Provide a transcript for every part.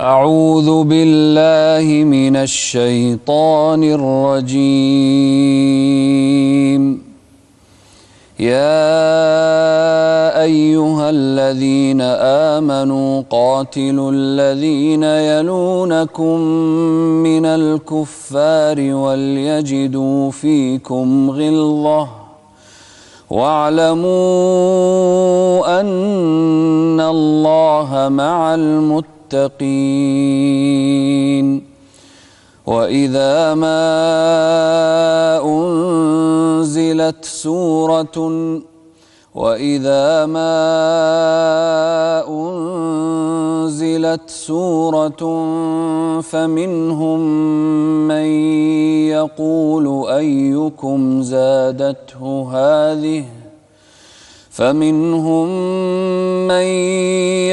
أعوذ بالله من الشيطان الرجيم. يا أيها الذين آمنوا قاتلوا الذين يلونكم من الكفار وليجدوا فيكم غلظة. واعلموا أن الله مع المتقين. وإذا ما أنزلت سورة وإذا ما أنزلت سورة فمنهم من يقول أيكم زادته هذه؟ فمنهم من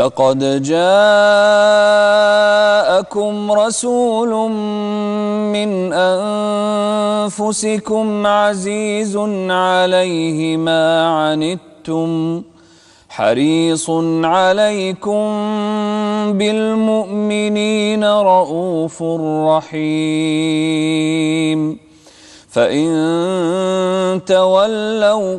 لقد جاءكم رسول من أنفسكم عزيز عليه ما عنتم حريص عليكم بالمؤمنين رؤوف رحيم. فإن تولوا